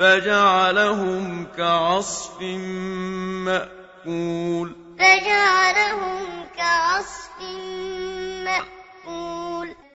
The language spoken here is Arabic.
فجعلهم كعصف مأكول. فجعل